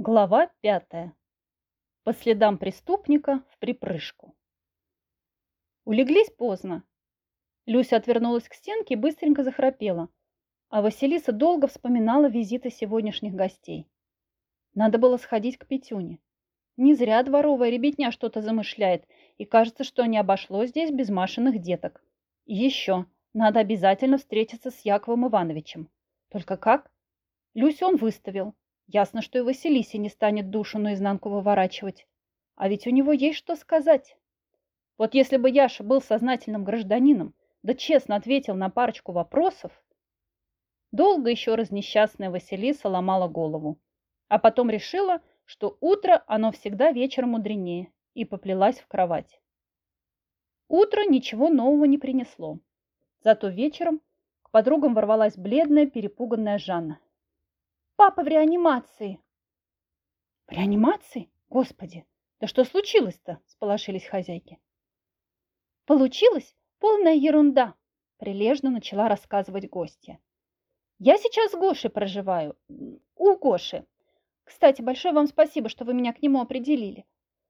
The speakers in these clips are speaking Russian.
Глава пятая. По следам преступника в припрыжку. Улеглись поздно. Люся отвернулась к стенке и быстренько захрапела, а Василиса долго вспоминала визиты сегодняшних гостей. Надо было сходить к Петюне. Не зря дворовая ребятня что-то замышляет, и кажется, что не обошлось здесь без Машиных деток. Еще, надо обязательно встретиться с Яковом Ивановичем. Только как? Люсю он выставил, Ясно, что и Василисе не станет душу наизнанку выворачивать. А ведь у него есть что сказать. Вот если бы Яша был сознательным гражданином, да честно ответил на парочку вопросов, долго еще раз несчастная Василиса ломала голову. А потом решила, что утро оно всегда вечером мудренее, и поплелась в кровать. Утро ничего нового не принесло. Зато вечером к подругам ворвалась бледная, перепуганная Жанна. Папа в реанимации. В реанимации? Господи, да что случилось-то? Сполошились хозяйки. Получилась полная ерунда, прилежно начала рассказывать гостья. Я сейчас с Гошей проживаю. У Гоши. Кстати, большое вам спасибо, что вы меня к нему определили.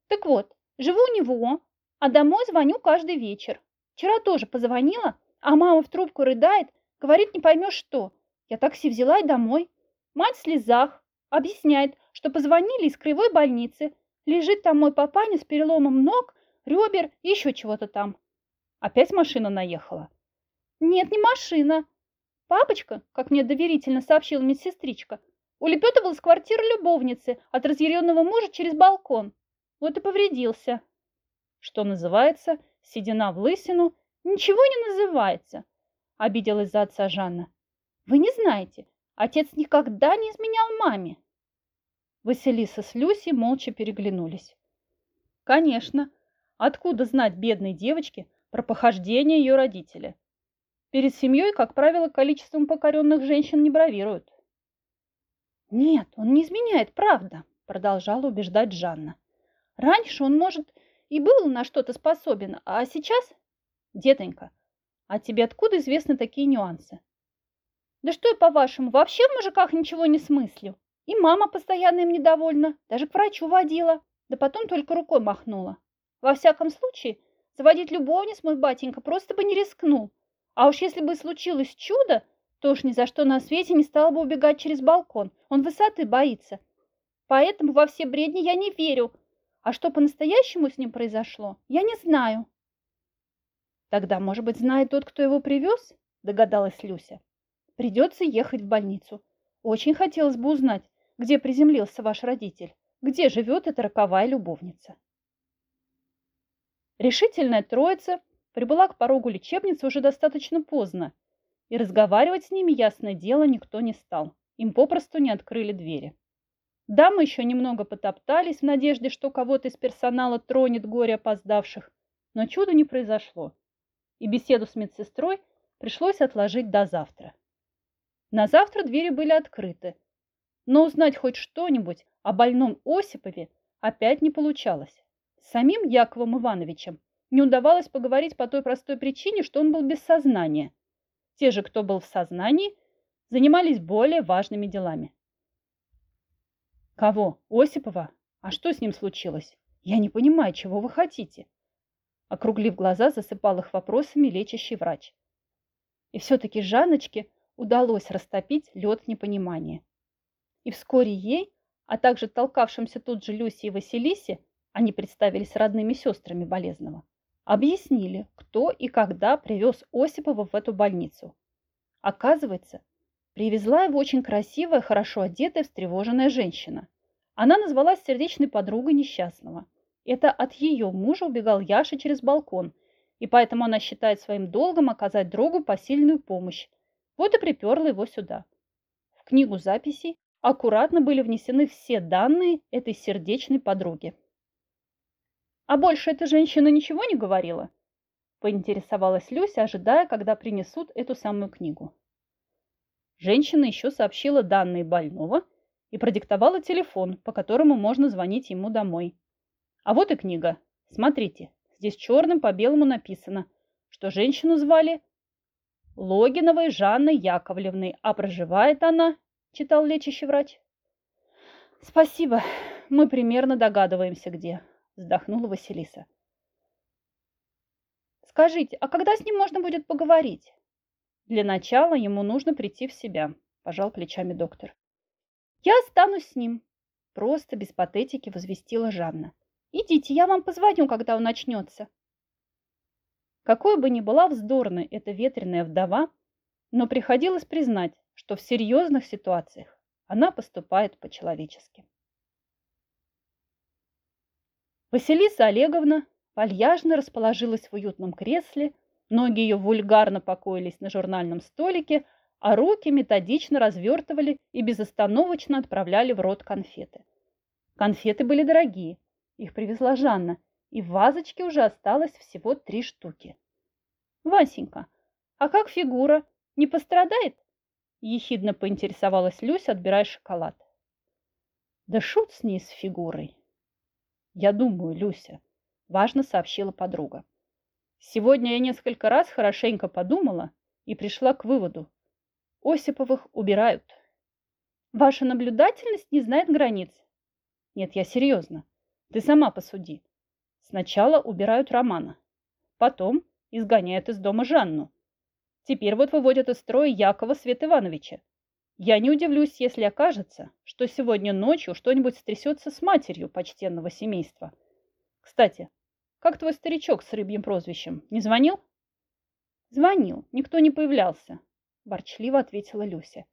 Так вот, живу у него, а домой звоню каждый вечер. Вчера тоже позвонила, а мама в трубку рыдает, говорит, не поймешь что. Я такси взяла и домой. Мать в слезах, объясняет, что позвонили из кривой больницы. Лежит там мой папаня с переломом ног, ребер и еще чего-то там. Опять машина наехала? Нет, не машина. Папочка, как мне доверительно сообщила медсестричка, улепетывал из квартиры любовницы от разъяренного мужа через балкон. Вот и повредился. Что называется, седина в лысину, ничего не называется, обиделась за отца Жанна. Вы не знаете, Отец никогда не изменял маме. Василиса с Люсей молча переглянулись. Конечно, откуда знать бедной девочке про похождение ее родителя? Перед семьей, как правило, количеством покоренных женщин не бравируют. «Нет, он не изменяет, правда», – продолжала убеждать Жанна. «Раньше он, может, и был на что-то способен, а сейчас...» «Детонька, а тебе откуда известны такие нюансы? Да что я, по-вашему, вообще в мужиках ничего не смыслю? И мама постоянно им недовольна, даже к врачу водила, да потом только рукой махнула. Во всяком случае, заводить любовниц мой батенька просто бы не рискнул. А уж если бы случилось чудо, то уж ни за что на свете не стала бы убегать через балкон. Он высоты боится. Поэтому во все бредни я не верю. А что по-настоящему с ним произошло, я не знаю. Тогда, может быть, знает тот, кто его привез? Догадалась Люся. Придется ехать в больницу. Очень хотелось бы узнать, где приземлился ваш родитель, где живет эта роковая любовница. Решительная троица прибыла к порогу лечебницы уже достаточно поздно, и разговаривать с ними, ясное дело, никто не стал. Им попросту не открыли двери. Дамы еще немного потоптались в надежде, что кого-то из персонала тронет горе опоздавших, но чуда не произошло, и беседу с медсестрой пришлось отложить до завтра. На завтра двери были открыты, но узнать хоть что-нибудь о больном Осипове опять не получалось. С самим Яковом Ивановичем не удавалось поговорить по той простой причине, что он был без сознания. Те же, кто был в сознании, занимались более важными делами. Кого? Осипова? А что с ним случилось? Я не понимаю, чего вы хотите. Округлив глаза, засыпал их вопросами лечащий врач. И все-таки Жанночке удалось растопить лед непонимания. И вскоре ей, а также толкавшимся тут же Люсе и Василисе, они представились родными сестрами болезного, объяснили, кто и когда привез Осипова в эту больницу. Оказывается, привезла его очень красивая, хорошо одетая, встревоженная женщина. Она назвалась сердечной подругой несчастного. Это от ее мужа убегал Яша через балкон, и поэтому она считает своим долгом оказать другу посильную помощь, вот и приперла его сюда. В книгу записей аккуратно были внесены все данные этой сердечной подруги. «А больше эта женщина ничего не говорила?» поинтересовалась Люся, ожидая, когда принесут эту самую книгу. Женщина еще сообщила данные больного и продиктовала телефон, по которому можно звонить ему домой. А вот и книга. Смотрите, здесь черным по белому написано, что женщину звали Логиновой Жанны Яковлевны, а проживает она, читал лечащий врач. Спасибо, мы примерно догадываемся, где, вздохнула Василиса. Скажите, а когда с ним можно будет поговорить? Для начала ему нужно прийти в себя, пожал плечами доктор. Я останусь с ним, просто без патетики возвестила Жанна. Идите, я вам позвоню, когда он начнется. Какой бы ни была вздорной эта ветреная вдова, но приходилось признать, что в серьезных ситуациях она поступает по-человечески. Василиса Олеговна вальяжно расположилась в уютном кресле, ноги ее вульгарно покоились на журнальном столике, а руки методично развертывали и безостановочно отправляли в рот конфеты. Конфеты были дорогие, их привезла Жанна, и в вазочке уже осталось всего три штуки. «Васенька, а как фигура? Не пострадает?» Ехидно поинтересовалась Люся, отбирая шоколад. «Да шут с ней с фигурой!» «Я думаю, Люся», – важно сообщила подруга. «Сегодня я несколько раз хорошенько подумала и пришла к выводу. Осиповых убирают». «Ваша наблюдательность не знает границ». «Нет, я серьезно. Ты сама посуди. Сначала убирают Романа, потом изгоняют из дома Жанну. Теперь вот выводят из строя Якова Свет Ивановича. Я не удивлюсь, если окажется, что сегодня ночью что-нибудь стрясется с матерью почтенного семейства. Кстати, как твой старичок с рыбьим прозвищем? Не звонил? Звонил, никто не появлялся, ворчливо ответила Люся.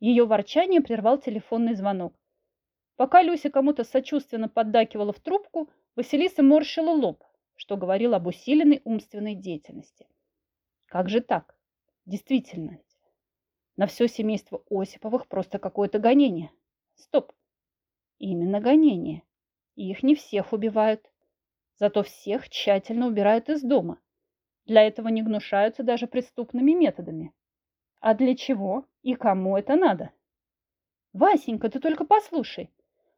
Ее ворчание прервал телефонный звонок. Пока Люся кому-то сочувственно поддакивала в трубку, Василиса морщила лоб, что говорил об усиленной умственной деятельности. Как же так? Действительно, на все семейство Осиповых просто какое-то гонение. Стоп. Именно гонение. И их не всех убивают. Зато всех тщательно убирают из дома. Для этого не гнушаются даже преступными методами. А для чего и кому это надо? Васенька, ты только послушай.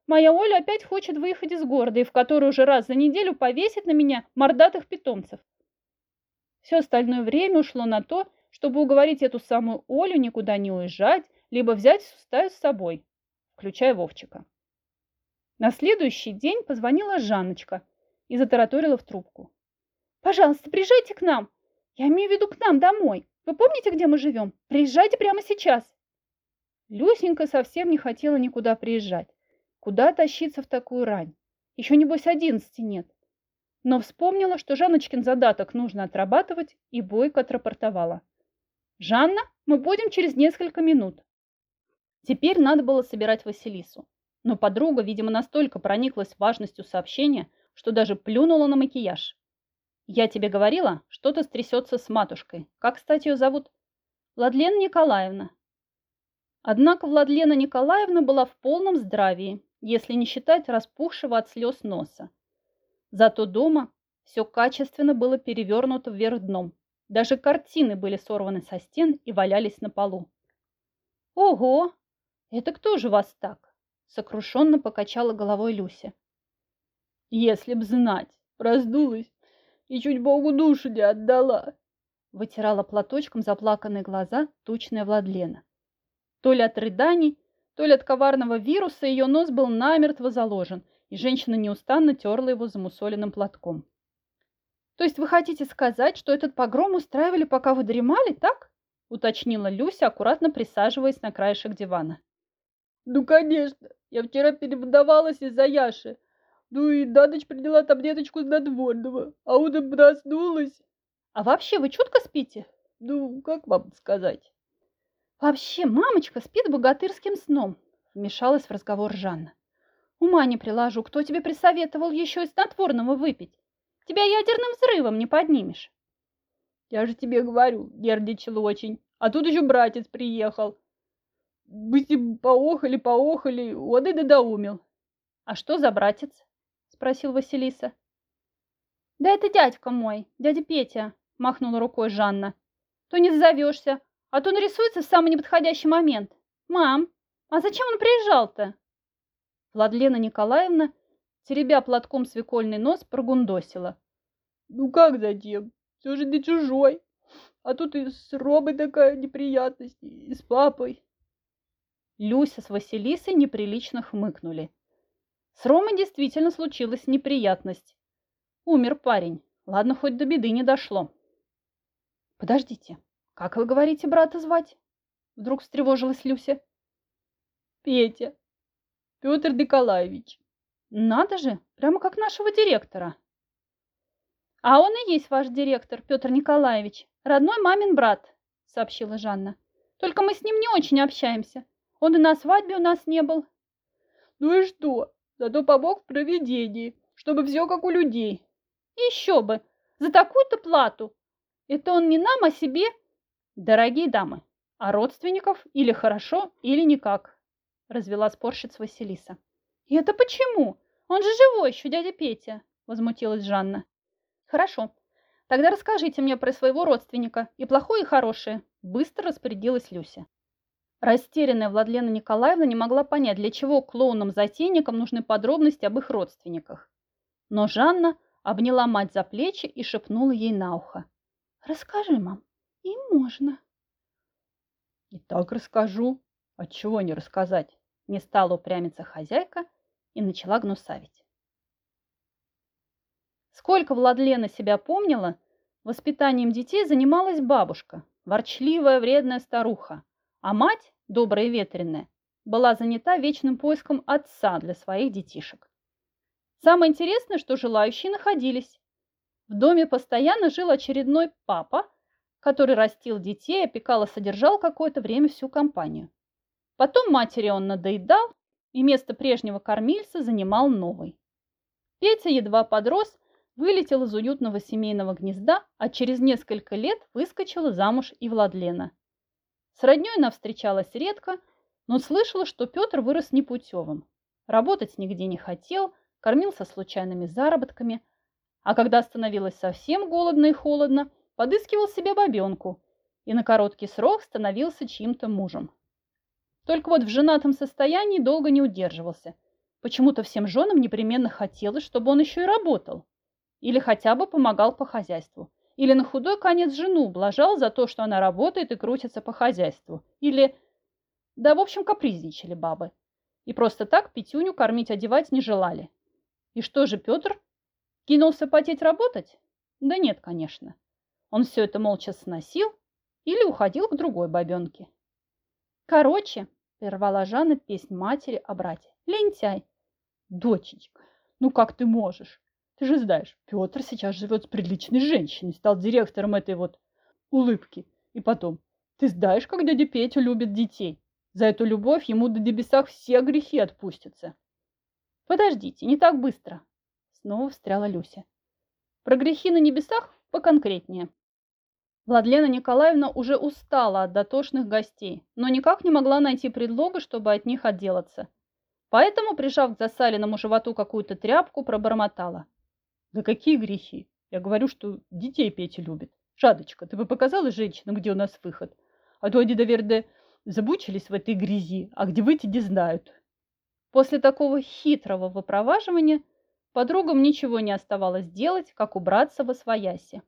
Моя Оля опять хочет выехать из города и в который уже раз за неделю повесить на меня мордатых питомцев. Все остальное время ушло на то, чтобы уговорить эту самую Олю никуда не уезжать, либо взять стаю с собой, включая Вовчика. На следующий день позвонила Жанночка и затараторила в трубку. «Пожалуйста, приезжайте к нам. Я имею в виду к нам домой. Вы помните, где мы живем? Приезжайте прямо сейчас». Люсенька совсем не хотела никуда приезжать. Куда тащиться в такую рань? Еще, небось, одиннадцати нет. Но вспомнила, что Жанночкин задаток нужно отрабатывать, и бойко отрапортовала. «Жанна, мы будем через несколько минут». Теперь надо было собирать Василису. Но подруга, видимо, настолько прониклась важностью сообщения, что даже плюнула на макияж. «Я тебе говорила, что-то стрясется с матушкой. Как, кстати, ее зовут?» «Владлена Николаевна». Однако Владлена Николаевна была в полном здравии если не считать распухшего от слез носа. Зато дома все качественно было перевернуто вверх дном. Даже картины были сорваны со стен и валялись на полу. «Ого! Это кто же вас так?» – сокрушенно покачала головой Люся. «Если б знать, раздулась и чуть Богу душу не отдала!» Вытирала платочком заплаканные глаза тучная Владлена. То ли от рыданий, то ли от коварного вируса ее нос был намертво заложен, и женщина неустанно терла его замусоленным платком. «То есть вы хотите сказать, что этот погром устраивали, пока вы дремали, так?» уточнила Люся, аккуратно присаживаясь на краешек дивана. «Ну, конечно. Я вчера переводовалась из-за Яши. Ну и на ночь приняла таблеточку снотворного, а утром проснулась». «А вообще вы чутко спите?» «Ну, как вам сказать?» «Вообще, мамочка спит богатырским сном», – вмешалась в разговор Жанна. «Ума не приложу, кто тебе присоветовал еще и снотворного выпить? Тебя ядерным взрывом не поднимешь». «Я же тебе говорю, нервничал очень, а тут еще братец приехал. Мы с ним поохали-поохали, он и надоумил». «А что за братец?» – спросил Василиса. «Да это дядька мой, дядя Петя», – махнула рукой Жанна. «То не зовешься, а то нарисуется в самый неподходящий момент. Мам, а зачем он приезжал-то? Владлена Николаевна, теребя платком свекольный нос, прогундосила. Ну как зачем? Все же ты чужой. А тут и с Робой такая неприятность, и с папой. Люся с Василисой неприлично хмыкнули. С Ромой действительно случилась неприятность. Умер парень. Ладно, хоть до беды не дошло. Подождите, как вы говорите брата звать? Вдруг встревожилась Люся. Петя. Петр Николаевич. Надо же, прямо как нашего директора. А он и есть ваш директор, Петр Николаевич, родной мамин брат, сообщила Жанна. Только мы с ним не очень общаемся. Он и на свадьбе у нас не был. Ну и что? Зато помог в проведении, чтобы все как у людей. Еще бы! За такую-то плату! Это он не нам, а себе. Дорогие дамы, а родственников или хорошо, или никак, развела спорщица Василиса. И это почему? Он же живой еще, дядя Петя, возмутилась Жанна. Хорошо, тогда расскажите мне про своего родственника, и плохое, и хорошее, быстро распорядилась Люся. Растерянная Владлена Николаевна не могла понять, для чего клоунам-затейникам нужны подробности об их родственниках. Но Жанна обняла мать за плечи и шепнула ей на ухо. «Расскажи, мам, им можно». «И так расскажу. А чего не рассказать?» Не стала упрямиться хозяйка и начала гнусавить. Сколько Владлена себя помнила, воспитанием детей занималась бабушка, ворчливая вредная старуха, а мать, добрая и ветреная, была занята вечным поиском отца для своих детишек. Самое интересное, что желающие находились. В доме постоянно жил очередной папа, который растил детей, опекал и содержал какое-то время всю компанию. Потом матери он надоедал, и место прежнего кормильца занимал новый. Петя едва подрос, вылетел из уютного семейного гнезда, а через несколько лет выскочила замуж и Владлена. С роднёй она встречалась редко, но слышала, что Петр вырос непутевым. Работать нигде не хотел, кормился случайными заработками, а когда становилось совсем голодно и холодно, подыскивал себе бабенку и на короткий срок становился чьим-то мужем. Только вот в женатом состоянии долго не удерживался. Почему-то всем женам непременно хотелось, чтобы он еще и работал. Или хотя бы помогал по хозяйству. Или на худой конец жену ублажал за то, что она работает и крутится по хозяйству. Или... Да, в общем, капризничали бабы. И просто так Петюню кормить, одевать не желали. И что же Петр? Кинулся потеть работать? Да нет, конечно. Он все это молча сносил или уходил к другой бабенке. Короче, прервала Жанна песнь матери о брате. Лентяй. Дочечка, ну как ты можешь? Ты же знаешь, Петр сейчас живет с приличной женщиной, стал директором этой вот улыбки. И потом, ты знаешь, как дядя Петя любит детей. За эту любовь ему до небесах все грехи отпустятся. Подождите, не так быстро. Снова встряла Люся. Про грехи на небесах поконкретнее. Владлена Николаевна уже устала от дотошных гостей, но никак не могла найти предлога, чтобы от них отделаться. Поэтому, прижав к засаленному животу какую-то тряпку, пробормотала. Да какие грехи? Я говорю, что детей Петя любит. Шадочка, ты бы показала женщинам, где у нас выход? А то они, наверное, забучились в этой грязи, а где выйти не знают. После такого хитрого выпроваживания подругам ничего не оставалось делать, как убраться во свояси.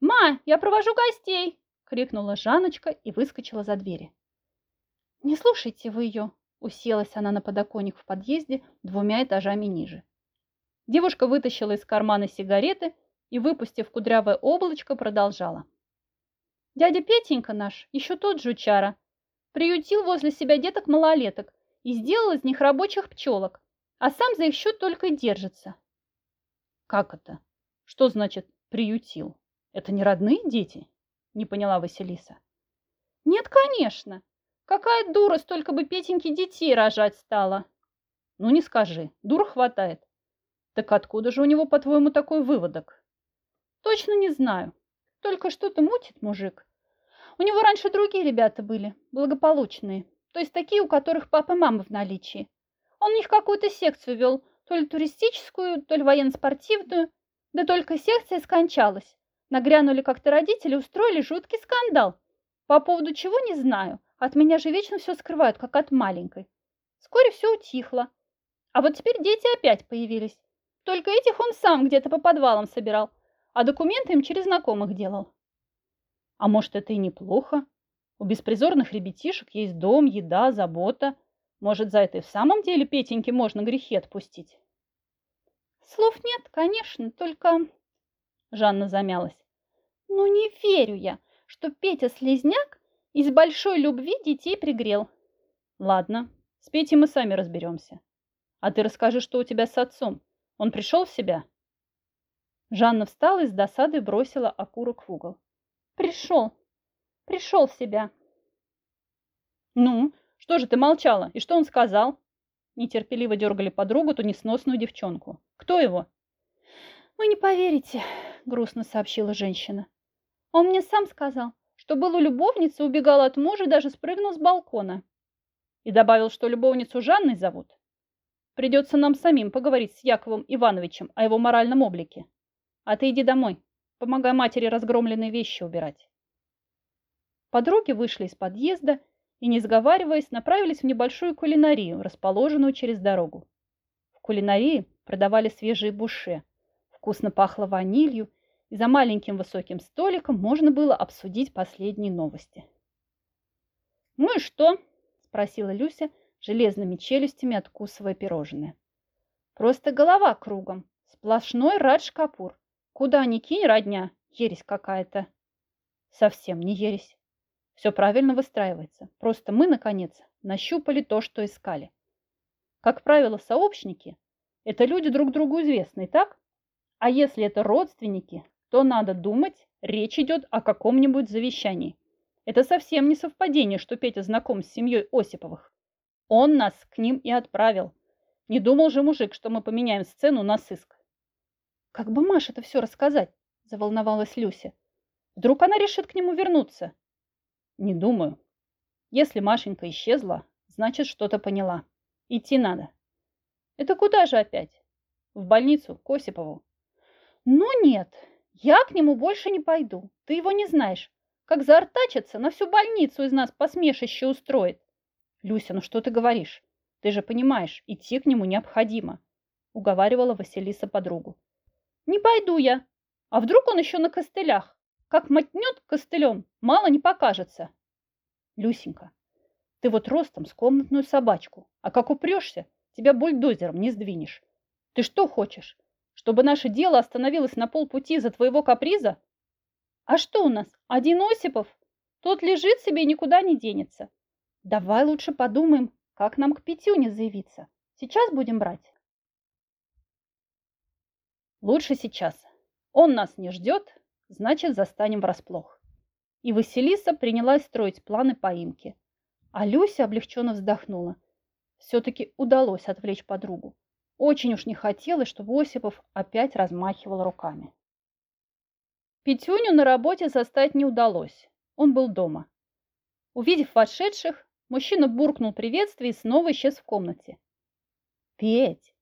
«Ма, я провожу гостей!» – крикнула Жанночка и выскочила за двери. «Не слушайте вы ее!» – уселась она на подоконник в подъезде двумя этажами ниже. Девушка вытащила из кармана сигареты и, выпустив кудрявое облачко, продолжала. Дядя Петенька наш, еще тот жучара, приютил возле себя деток-малолеток и сделал из них рабочих пчелок, а сам за их счет только держится. Как это? Что значит приютил? Это не родные дети? Не поняла Василиса. Нет, конечно. Какая дура столько бы Петеньки детей рожать стала. Ну не скажи, дур хватает. Так откуда же у него, по-твоему, такой выводок? Точно не знаю. Только что-то мутит мужик. У него раньше другие ребята были, благополучные. То есть такие, у которых папа и мама в наличии. Он у них какую-то секцию вел, то ли туристическую, то ли военно-спортивную. Да только секция скончалась. Нагрянули как-то родители, устроили жуткий скандал. По поводу чего, не знаю. От меня же вечно все скрывают, как от маленькой. Вскоре все утихло. А вот теперь дети опять появились. Только этих он сам где-то по подвалам собирал, а документы им через знакомых делал. А может, это и неплохо? У беспризорных ребятишек есть дом, еда, забота. Может, за это и в самом деле Петеньке можно грехи отпустить? Слов нет, конечно, только... Жанна замялась. Ну не верю я, что Петя Слезняк из большой любви детей пригрел. Ладно, с Петей мы сами разберемся. А ты расскажи, что у тебя с отцом. Он пришел в себя? Жанна встала и с досадой бросила окурок в угол. Пришел. Пришел в себя. Ну, что же ты молчала? И что он сказал? Нетерпеливо дергали подругу, ту несносную девчонку. Кто его? Вы не поверите, грустно сообщила женщина. Он мне сам сказал, что был у любовницы, убегал от мужа и даже спрыгнул с балкона. И добавил, что любовницу Жанной зовут. Придется нам самим поговорить с Яковом Ивановичем о его моральном облике. А ты иди домой, помогай матери разгромленные вещи убирать. Подруги вышли из подъезда и, не сговариваясь, направились в небольшую кулинарию, расположенную через дорогу. В кулинарии продавали свежие буше. Вкусно пахло ванилью, и за маленьким высоким столиком можно было обсудить последние новости. «Ну и что?» – спросила Люся, железными челюстями откусывая пирожное. «Просто голова кругом. Сплошной радж-капур. Куда ни кинь, родня, ересь какая-то. Совсем не ересь. Все правильно выстраивается. Просто мы, наконец, нащупали то, что искали. Как правило, сообщники – это люди друг другу известные, так? А если это родственники, то надо думать, речь идет о каком-нибудь завещании. Это совсем не совпадение, что Петя знаком с семьей Осиповых. Он нас к ним и отправил. Не думал же мужик, что мы поменяем сцену на сыск. Как бы Маше это все рассказать? Заволновалась Люся. Вдруг она решит к нему вернуться? Не думаю. Если Машенька исчезла, значит, что-то поняла. Идти надо. Это куда же опять? В больницу, к Осипову. Ну нет, я к нему больше не пойду. Ты его не знаешь. Как заортачится, на всю больницу из нас посмешище устроит. Люся, ну что ты говоришь? Ты же понимаешь, идти к нему необходимо, уговаривала Василиса подругу. Не пойду я. А вдруг он еще на костылях? Как мотнет костылем, мало не покажется. Люсенька, ты вот ростом с комнатную собачку, а как упрешься, тебя бульдозером не сдвинешь. Ты что хочешь, чтобы наше дело остановилось на полпути за твоего каприза? А что у нас, один Осипов? Тот лежит себе и никуда не денется. Давай лучше подумаем, как нам к Петюне заявиться. Сейчас будем брать. Лучше сейчас. Он нас не ждет, значит, застанем врасплох. И Василиса принялась строить планы поимки. А Люся облегченно вздохнула. Все-таки удалось отвлечь подругу. Очень уж не хотелось, чтобы Осипов опять размахивал руками. Петюню на работе застать не удалось. Он был дома. Увидев вошедших, мужчина буркнул приветствие и снова исчез в комнате. «Петь,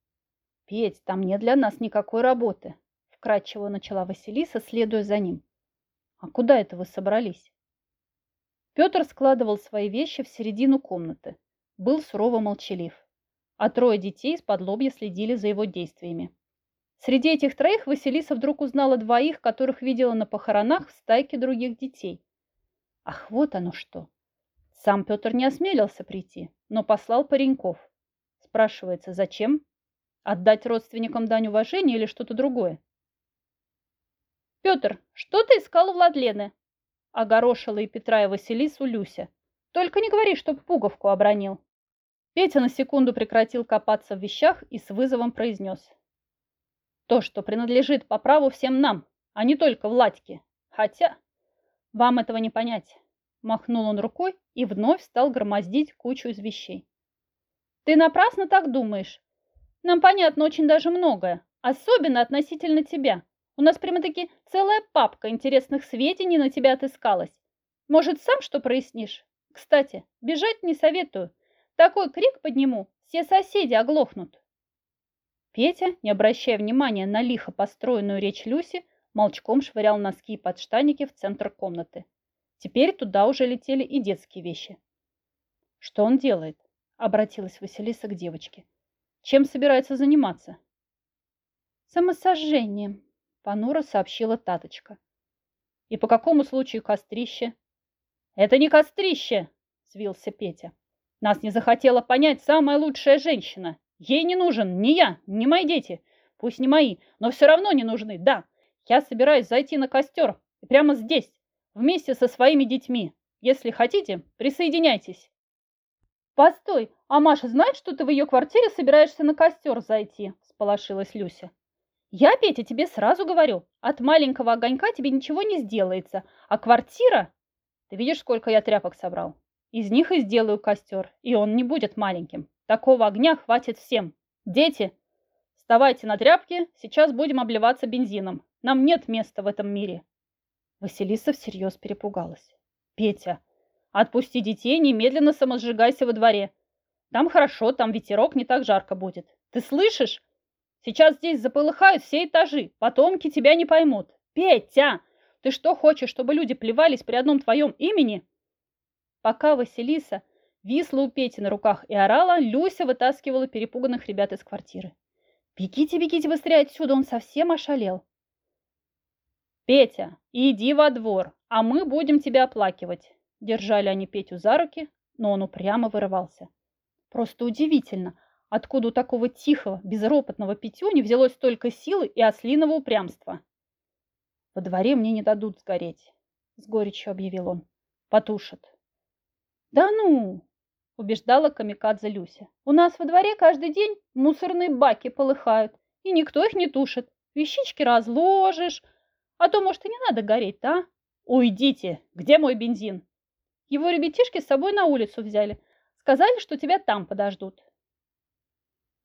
«Петь, там нет для нас никакой работы», – вкратчиво начала Василиса, следуя за ним. «А куда это вы собрались?» Петр складывал свои вещи в середину комнаты. Был сурово молчалив. А трое детей из-под лобья следили за его действиями. Среди этих троих Василиса вдруг узнала двоих, которых видела на похоронах в стайке других детей. Ах, вот оно что! Сам Петр не осмелился прийти, но послал пареньков. Спрашивается, зачем? Отдать родственникам дань уважения или что-то другое? «Петр, что ты искал у Владлены?» Огорошила и Петра и Василису Люся. «Только не говори, чтоб пуговку обронил». Петя на секунду прекратил копаться в вещах и с вызовом произнес. «То, что принадлежит по праву всем нам, а не только Владьке. Хотя вам этого не понять». Махнул он рукой и вновь стал громоздить кучу из вещей. «Ты напрасно так думаешь. Нам понятно очень даже многое, особенно относительно тебя. У нас прямо-таки целая папка интересных сведений на тебя отыскалась. Может, сам что прояснишь? Кстати, бежать не советую. Такой крик подниму, все соседи оглохнут. Петя, не обращая внимания на лихо построенную речь Люси, молчком швырял носки и подштаники в центр комнаты. Теперь туда уже летели и детские вещи. «Что он делает?» – обратилась Василиса к девочке. Чем собирается заниматься? Самосожжением, понуро сообщила Таточка. И по какому случаю кострище? Это не кострище, свился Петя. Нас не захотела понять самая лучшая женщина. Ей не нужен ни я, ни мои дети. Пусть не мои, но все равно не нужны, да. Я собираюсь зайти на костер. Прямо здесь, вместе со своими детьми. Если хотите, присоединяйтесь. Постой, а Маша знает, что ты в ее квартире собираешься на костер зайти? Сполошилась Люся. Я, Петя, тебе сразу говорю, от маленького огонька тебе ничего не сделается, а квартира... Ты видишь, сколько я тряпок собрал? Из них и сделаю костер, и он не будет маленьким. Такого огня хватит всем. Дети, вставайте на тряпки, сейчас будем обливаться бензином. Нам нет места в этом мире. Василиса всерьез перепугалась. Петя, отпусти детей, немедленно самосжигайся во дворе. Там хорошо, там ветерок, не так жарко будет. Ты слышишь? Сейчас здесь заполыхают все этажи, потомки тебя не поймут. Петя, ты что хочешь, чтобы люди плевались при одном твоем имени? Пока Василиса висла у Пети на руках и орала, Люся вытаскивала перепуганных ребят из квартиры. «Бегите, бегите быстрее отсюда, он совсем ошалел!» «Петя, иди во двор, а мы будем тебя оплакивать!» Держали они Петю за руки, но он упрямо вырывался. Просто удивительно, откуда у такого тихого, безропотного Петюни взялось столько силы и ослиного упрямства. «Во дворе мне не дадут сгореть», — с горечью объявил он. «Потушат». «Да ну!» – убеждала камикадзе Люся. «У нас во дворе каждый день мусорные баки полыхают, и никто их не тушит. Вещички разложишь, а то, может, и не надо гореть, да? Уйдите! Где мой бензин?» Его ребятишки с собой на улицу взяли. Сказали, что тебя там подождут.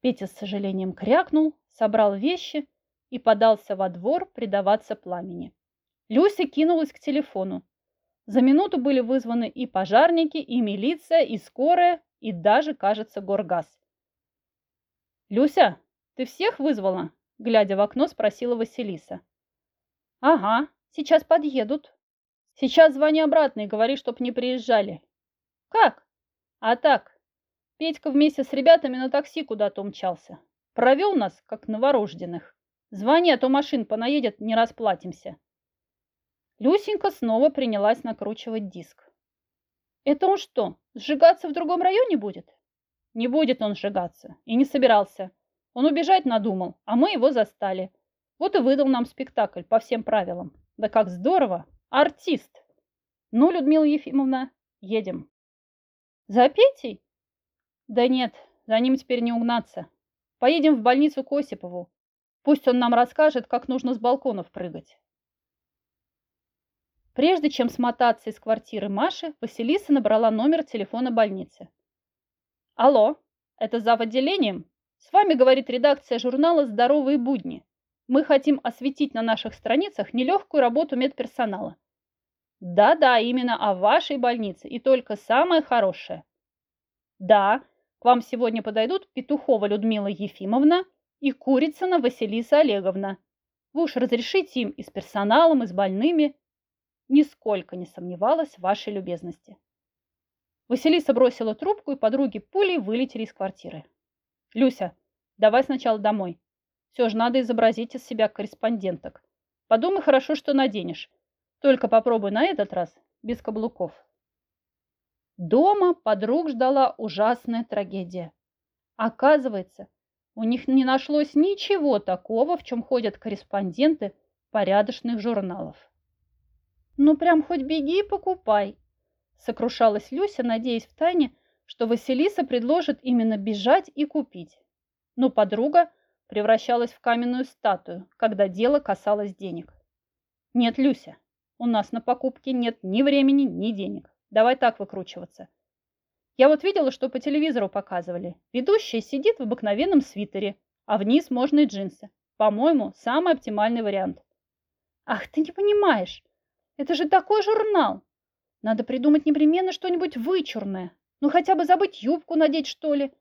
Петя с сожалением крякнул, собрал вещи и подался во двор предаваться пламени. Люся кинулась к телефону. За минуту были вызваны и пожарники, и милиция, и скорая, и даже, кажется, горгаз. «Люся, ты всех вызвала?» – глядя в окно, спросила Василиса. «Ага, сейчас подъедут. Сейчас звони обратно и говори, чтоб не приезжали». «Как?» «А так. Петька вместе с ребятами на такси куда-то умчался. Провел нас, как новорожденных. Звони, а то машин понаедет, не расплатимся». Люсенька снова принялась накручивать диск. Это он что, сжигаться в другом районе будет? Не будет он сжигаться. И не собирался. Он убежать надумал, а мы его застали. Вот и выдал нам спектакль по всем правилам. Да как здорово! Артист! Ну, Людмила Ефимовна, едем. За Петей? Да нет, за ним теперь не угнаться. Поедем в больницу к Осипову. Пусть он нам расскажет, как нужно с балконов прыгать. Прежде чем смотаться из квартиры Маши, Василиса набрала номер телефона больницы. «Алло, это зав. отделением? С вами говорит редакция журнала «Здоровые будни». Мы хотим осветить на наших страницах нелегкую работу медперсонала. Да-да, именно о вашей больнице, и только самое хорошее. Да, вам сегодня подойдут Петухова Людмила Ефимовна и Курицына Василиса Олеговна. Вы уж разрешите им и с персоналом, и с больными нисколько не сомневалась в вашей любезности. Василиса бросила трубку, и подруги пулей вылетели из квартиры. «Люся, давай сначала домой. Все же надо изобразить из себя корреспонденток. Подумай хорошо, что наденешь. Только попробуй на этот раз без каблуков». Дома подруг ждала ужасная трагедия. Оказывается, у них не нашлось ничего такого, в чем ходят корреспонденты порядочных журналов. «Ну прям хоть беги и покупай», – сокрушалась Люся, надеясь втайне, что Василиса предложит именно бежать и купить. Но подруга превращалась в каменную статую, когда дело касалось денег. «Нет, Люся, у нас на покупки нет ни времени, ни денег. Давай так выкручиваться. Я вот видела, что по телевизору показывали. Ведущая сидит в обыкновенном свитере, а вниз можно и джинсы. По-моему, самый оптимальный вариант. Ах, ты не понимаешь. Это же такой журнал. Надо придумать непременно что-нибудь вычурное. Ну, хотя бы забыть юбку надеть, что ли.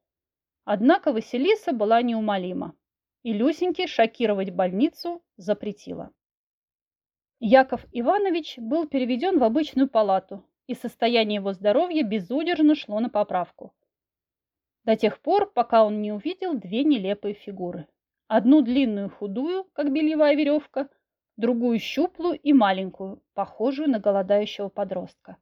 Однако Василиса была неумолима. И Люсеньке шокировать больницу запретила. Яков Иванович был переведен в обычную палату, и состояние его здоровья безудержно шло на поправку. До тех пор, пока он не увидел две нелепые фигуры. Одну длинную худую, как бельевая веревка, другую щуплую и маленькую, похожую на голодающего подростка.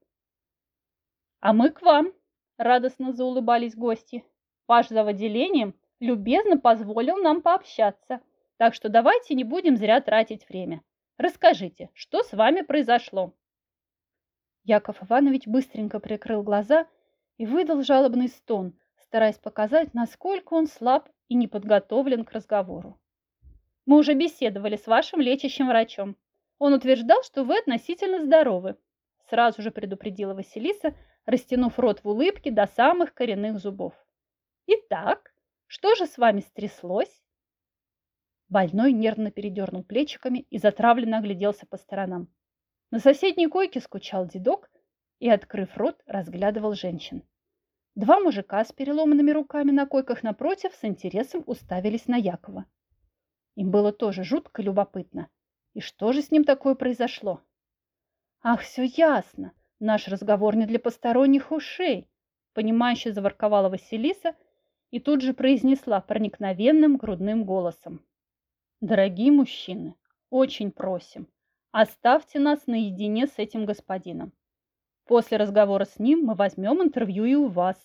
А мы к вам, радостно заулыбались гости. Ваш за выделением любезно позволил нам пообщаться, так что давайте не будем зря тратить время. Расскажите, что с вами произошло? Яков Иванович быстренько прикрыл глаза и выдал жалобный стон, стараясь показать, насколько он слаб и не подготовлен к разговору. Мы уже беседовали с вашим лечащим врачом. Он утверждал, что вы относительно здоровы. Сразу же предупредила Василиса, растянув рот в улыбке до самых коренных зубов. Итак, что же с вами стряслось? Больной нервно передернул плечиками и затравленно огляделся по сторонам. На соседней койке скучал дедок и, открыв рот, разглядывал женщин. Два мужика с переломанными руками на койках напротив с интересом уставились на Якова. Им было тоже жутко любопытно. И что же с ним такое произошло? Ах, все ясно. Наш разговор не для посторонних ушей, понимающе заворковала Василиса и тут же произнесла проникновенным грудным голосом. Дорогие мужчины, очень просим, оставьте нас наедине с этим господином. После разговора с ним мы возьмем интервью и у вас,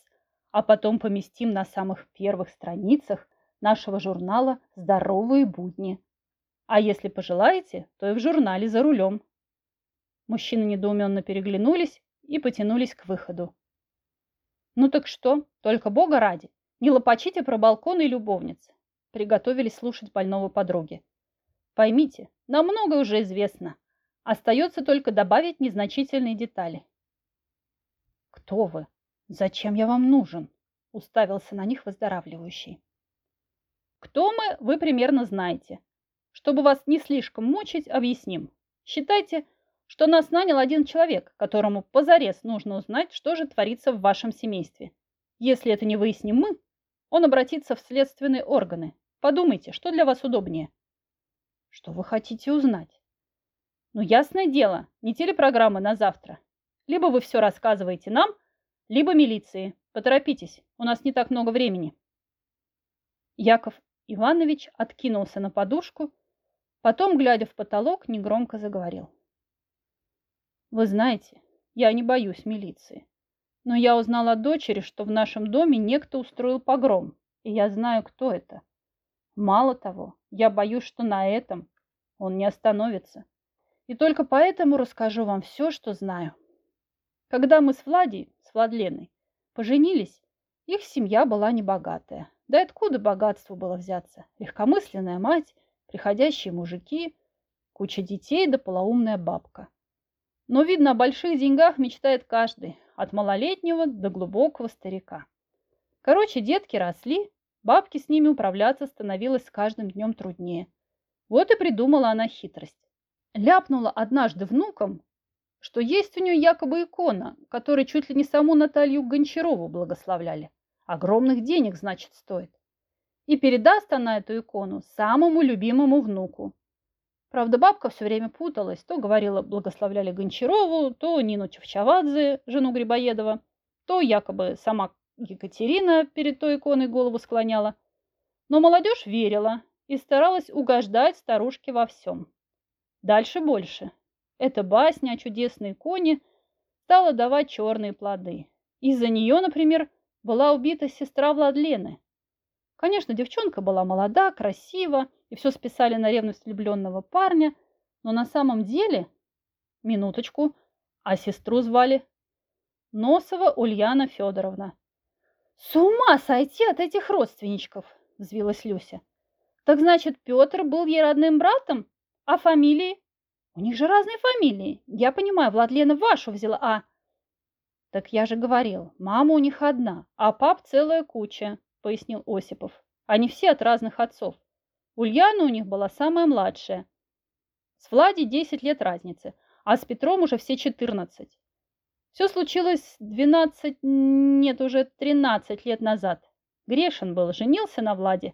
а потом поместим на самых первых страницах нашего журнала «Здоровые будни». А если пожелаете, то и в журнале «За рулем». Мужчины недоуменно переглянулись и потянулись к выходу. «Ну так что, только Бога ради, не лопачите про балконы и любовницы!» Приготовились слушать больного подруги. «Поймите, нам многое уже известно. Остается только добавить незначительные детали». «Кто вы? Зачем я вам нужен?» уставился на них выздоравливающий. «Кто мы, вы примерно знаете. Чтобы вас не слишком мучить, объясним. Считайте, что нас нанял один человек, которому позарез нужно узнать, что же творится в вашем семействе. Если это не выясним мы, он обратится в следственные органы. Подумайте, что для вас удобнее. Что вы хотите узнать? Ну, ясное дело, не телепрограмма на завтра. Либо вы все рассказываете нам, либо милиции. Поторопитесь, у нас не так много времени. Яков Иванович откинулся на подушку, потом, глядя в потолок, негромко заговорил. Вы знаете, я не боюсь милиции. Но я узнала от дочери, что в нашем доме некто устроил погром, и я знаю, кто это. Мало того, я боюсь, что на этом он не остановится. И только поэтому расскажу вам все, что знаю. Когда мы с Владей, с Владленой, поженились, их семья была небогатая. Да откуда богатству было взяться? Легкомысленная мать, приходящие мужики, куча детей да полоумная бабка. Но, видно, о больших деньгах мечтает каждый, от малолетнего до глубокого старика. Короче, детки росли, бабке с ними управляться становилось с каждым днем труднее. Вот и придумала она хитрость. Ляпнула однажды внукам, что есть у нее якобы икона, которой чуть ли не саму Наталью Гончарову благословляли. Огромных денег, значит, стоит. И передаст она эту икону самому любимому внуку, Правда, бабка все время путалась. То говорила, благословляли Гончарову, то Нину Чевчавадзе, жену Грибоедова, то якобы сама Екатерина перед той иконой голову склоняла. Но молодежь верила и старалась угождать старушке во всем. Дальше больше. Эта басня о чудесной иконе стала давать черные плоды. Из-за нее, например, была убита сестра Владлены. Конечно, девчонка была молода, красива, и все списали на ревность влюбленного парня, но на самом деле, минуточку, а сестру звали Носова Ульяна Федоровна. «С ума сойти от этих родственничков!» – взвилась Люся. «Так значит, Петр был ей родным братом? А фамилии? У них же разные фамилии. Я понимаю, Владлена вашу взяла, а...» «Так я же говорил, мама у них одна, а пап целая куча», – пояснил Осипов. «Они все от разных отцов. Ульяна у них была самая младшая. С Владей 10 лет разницы, а с Петром уже все 14. Все случилось 12, нет, уже 13 лет назад. Грешин был, женился на Владе,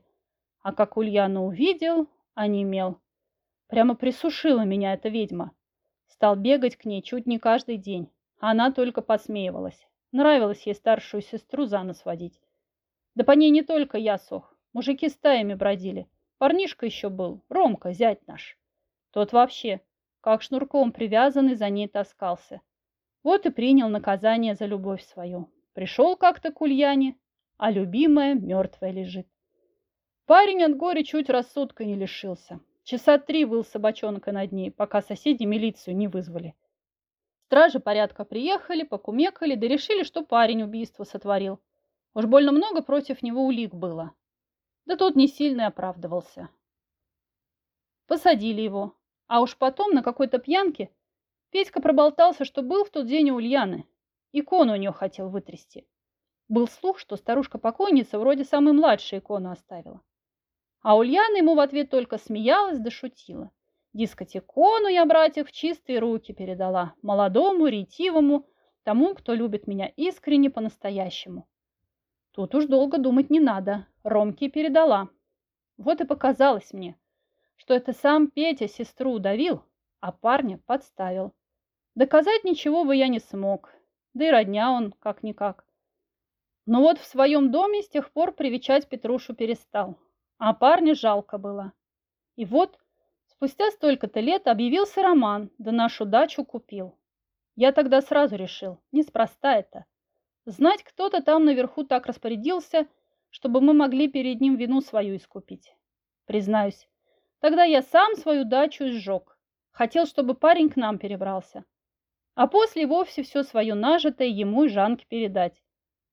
а как Ульяну увидел, онемел. Прямо присушила меня эта ведьма. Стал бегать к ней чуть не каждый день. Она только посмеивалась. Нравилось ей старшую сестру за нос водить. Да по ней не только я сох. Мужики стаями бродили. Парнишка еще был, Ромка, зять наш. Тот вообще, как шнурком привязанный, за ней таскался. Вот и принял наказание за любовь свою. Пришел как-то к Ульяне, а любимая мертвая лежит. Парень от горя чуть рассудка не лишился. Часа три выл собачонка над ней, пока соседи милицию не вызвали. Стражи порядка приехали, покумекали, да решили, что парень убийство сотворил. Уж больно много против него улик было. Да тот не сильно оправдывался. Посадили его. А уж потом на какой-то пьянке Петька проболтался, что был в тот день у Ульяны. Икону у нее хотел вытрясти. Был слух, что старушка-покойница вроде самой младшей икону оставила. А Ульяна ему в ответ только смеялась да шутила. Дескать, икону я, братьев, в чистые руки передала. Молодому, ретивому, тому, кто любит меня искренне по-настоящему. Тут уж долго думать не надо. Ромке передала. Вот и показалось мне, что это сам Петя сестру удавил, а парня подставил. Доказать ничего бы я не смог, да и родня он как-никак. Но вот в своем доме с тех пор привечать Петрушу перестал, а парня жалко было. И вот спустя столько-то лет объявился Роман, да нашу дачу купил. Я тогда сразу решил, неспроста это. Знать, кто-то там наверху так распорядился, чтобы мы могли перед ним вину свою искупить. Признаюсь, тогда я сам свою дачу сжег. Хотел, чтобы парень к нам перебрался. А после вовсе все свое нажитое ему и Жанке передать.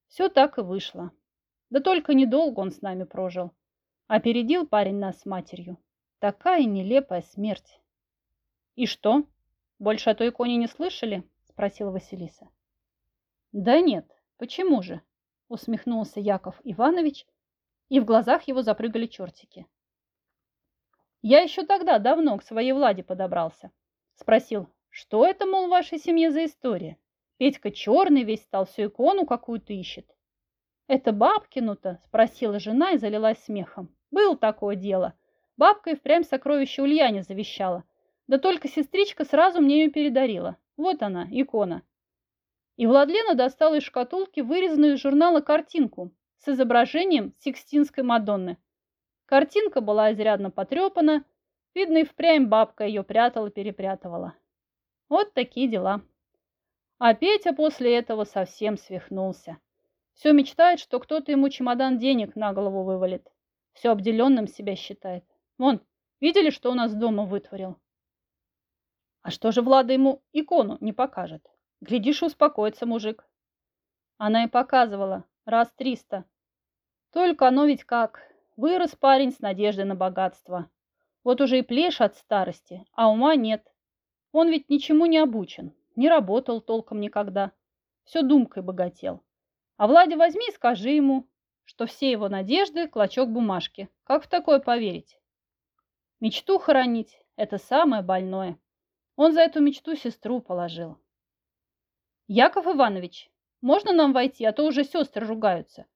Все так и вышло. Да только недолго он с нами прожил. Опередил парень нас с матерью. Такая нелепая смерть. И что? Больше о той иконе не слышали? Спросила Василиса. Да нет, почему же? Усмехнулся Яков Иванович, и в глазах его запрыгали чертики. Я еще тогда давно к своей Владе подобрался. Спросил, что это, мол, в вашей семье за история? Петька черный весь стал, всю икону какую-то ищет. Это бабкину-то? Спросила жена и залилась смехом. Было такое дело. Бабка и впрямь сокровище Ульяне завещала. Да только сестричка сразу мне ее передарила. Вот она, икона. И Владлена достала из шкатулки вырезанную из журнала картинку с изображением Сикстинской Мадонны. Картинка была изрядно потрепана, видно и впрямь бабка ее прятала-перепрятывала. Вот такие дела. А Петя после этого совсем свихнулся. Все мечтает, что кто-то ему чемодан денег на голову вывалит. Все обделенным себя считает. Вон, видели, что у нас дома вытворил? А что же Влада ему икону не покажет? Глядишь, успокоится мужик. Она и показывала, раз триста. Только оно ведь как, вырос парень с надеждой на богатство. Вот уже и плешь от старости, а ума нет. Он ведь ничему не обучен, не работал толком никогда. Все думкой богател. А Владе возьми и скажи ему, что все его надежды – клочок бумажки. Как в такое поверить? Мечту хоронить – это самое больное. Он за эту мечту сестру положил. Яков Иванович, можно нам войти, а то уже сестры ругаются.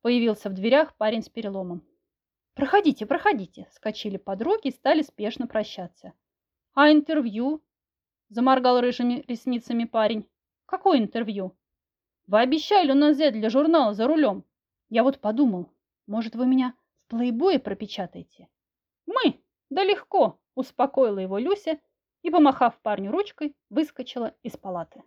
Появился в дверях парень с переломом. Проходите, проходите, скочили подруги и стали спешно прощаться. А интервью? Заморгал рыжими ресницами парень. Какое интервью? Вы обещали у нас взять для журнала за рулем. Я вот подумал, может, вы меня в плейбое пропечатаете? Мы? Да легко, успокоила его Люся и, помахав парню ручкой, выскочила из палаты.